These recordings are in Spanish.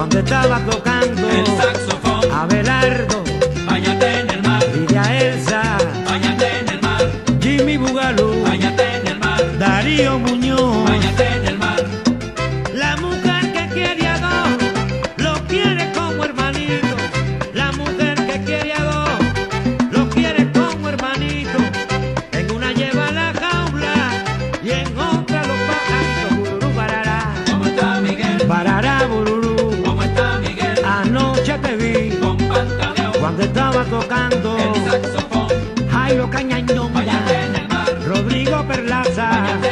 cuando estaba tocando el saxofón. A Belardo, bañate en el mar. Y a Elsa, bañate en el mar. Jimmy Bugalú, bañate en el mar. Darío Muñoz. cuando estaba tocando el saxofón, Jairo Cañañonga, Rodrigo Perlaza.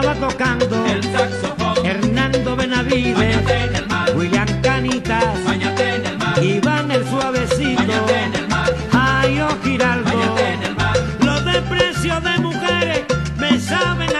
estaba tocando el saxofón. Hernando Benavides, William Canitas, en el mar. Iván el suavecito, en el mar. Giraldo. Los desprecios de mujeres me saben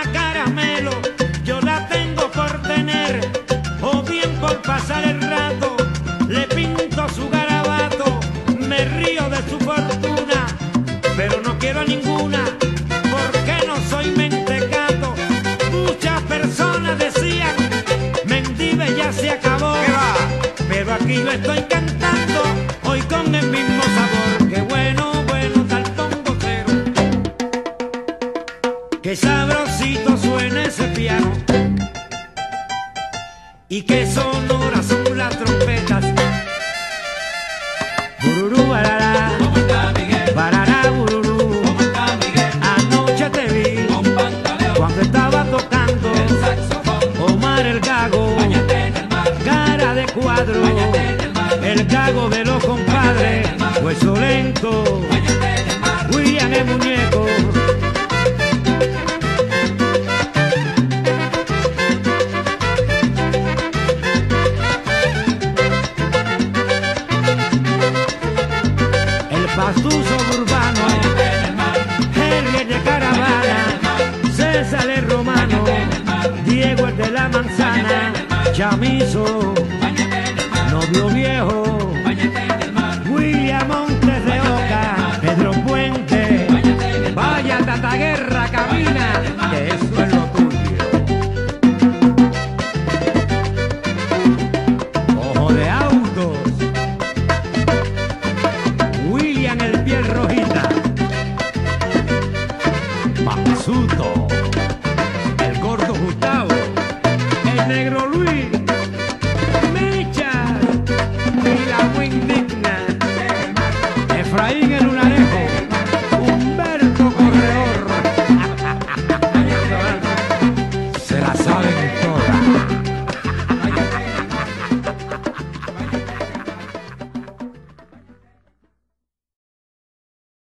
aquí lo estoy cantando, hoy con el mismo sabor. Qué bueno, bueno, saltón gocero. Qué sabrosito suena ese piano. Y qué sonoras son las trompetas. Bururú. el cago de los compadres, hueso lento, William el muñeco. El pastuso urbano, el de caravana, César el romano, Diego el de la manzana, chamizo.